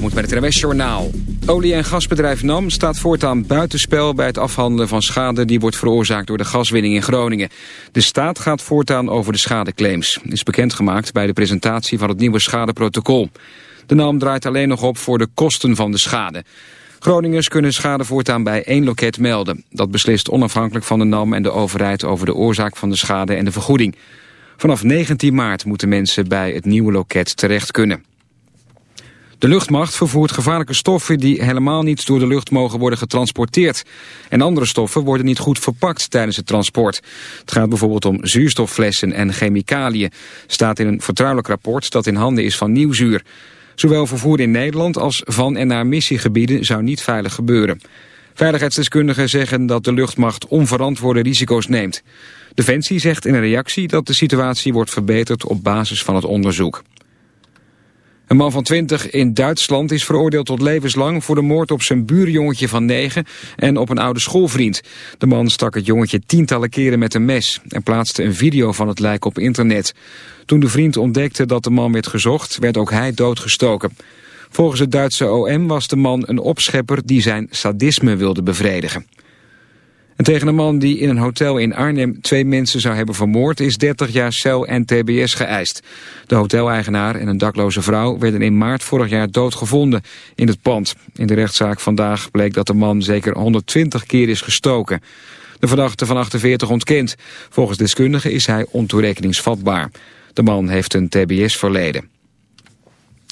moet met het NWS Journaal. Olie- en gasbedrijf NAM staat voortaan buitenspel bij het afhandelen van schade die wordt veroorzaakt door de gaswinning in Groningen. De staat gaat voortaan over de schadeclaims. Is bekendgemaakt bij de presentatie van het nieuwe schadeprotocol. De NAM draait alleen nog op voor de kosten van de schade. Groningers kunnen schade voortaan bij één loket melden. Dat beslist onafhankelijk van de NAM en de overheid over de oorzaak van de schade en de vergoeding. Vanaf 19 maart moeten mensen bij het nieuwe loket terecht kunnen. De luchtmacht vervoert gevaarlijke stoffen die helemaal niet door de lucht mogen worden getransporteerd. En andere stoffen worden niet goed verpakt tijdens het transport. Het gaat bijvoorbeeld om zuurstofflessen en chemicaliën. Staat in een vertrouwelijk rapport dat in handen is van Nieuwzuur. Zowel vervoer in Nederland als van en naar missiegebieden zou niet veilig gebeuren. Veiligheidsdeskundigen zeggen dat de luchtmacht onverantwoorde risico's neemt. Defensie zegt in een reactie dat de situatie wordt verbeterd op basis van het onderzoek. Een man van 20 in Duitsland is veroordeeld tot levenslang voor de moord op zijn buurjongetje van 9 en op een oude schoolvriend. De man stak het jongetje tientallen keren met een mes en plaatste een video van het lijk op internet. Toen de vriend ontdekte dat de man werd gezocht, werd ook hij doodgestoken. Volgens het Duitse OM was de man een opschepper die zijn sadisme wilde bevredigen. En tegen een man die in een hotel in Arnhem twee mensen zou hebben vermoord... is 30 jaar cel en tbs geëist. De hoteleigenaar en een dakloze vrouw werden in maart vorig jaar doodgevonden in het pand. In de rechtszaak vandaag bleek dat de man zeker 120 keer is gestoken. De verdachte van 48 ontkent. Volgens deskundigen is hij ontoerekeningsvatbaar. De man heeft een tbs-verleden.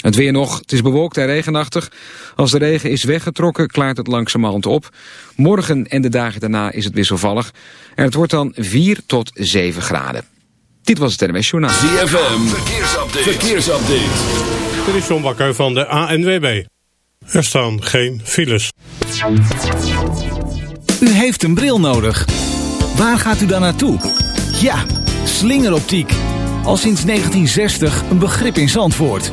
Het weer nog, het is bewolkt en regenachtig. Als de regen is weggetrokken, klaart het langzamerhand op. Morgen en de dagen daarna is het wisselvallig. En het wordt dan 4 tot 7 graden. Dit was het NMS Journaal. ZFM, verkeersupdate. verkeersupdate. Dit is John Bakker van de ANWB. Er staan geen files. U heeft een bril nodig. Waar gaat u dan naartoe? Ja, slingeroptiek. Al sinds 1960 een begrip in Zandvoort.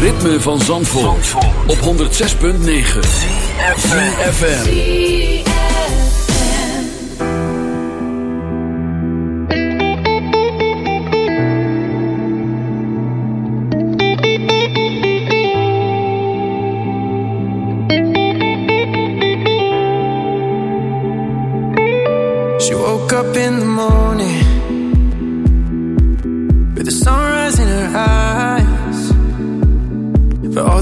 Ritme van Zandvoort, op 106.9 FM. She woke up in the morning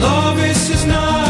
Love. Is not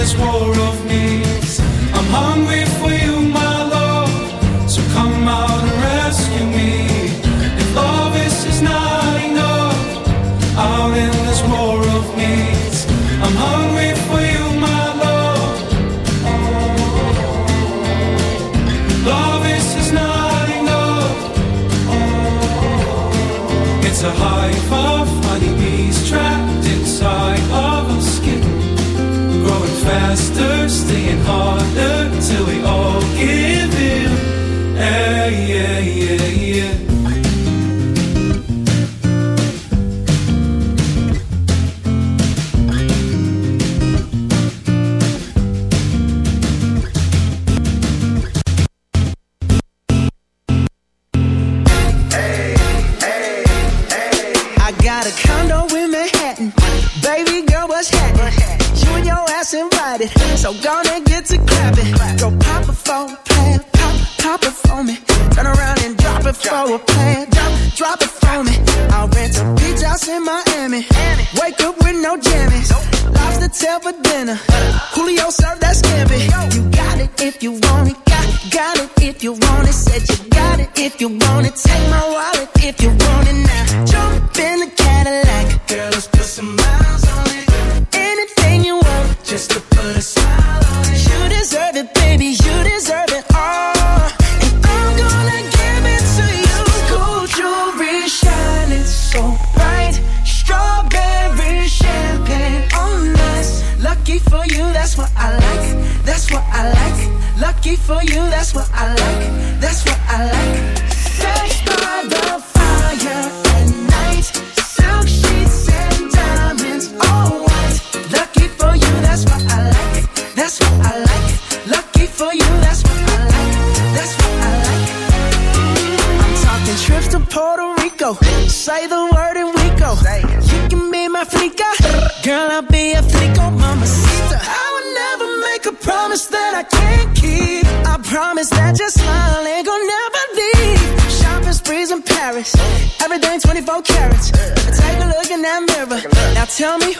this war of needs. I'm hungry Tell me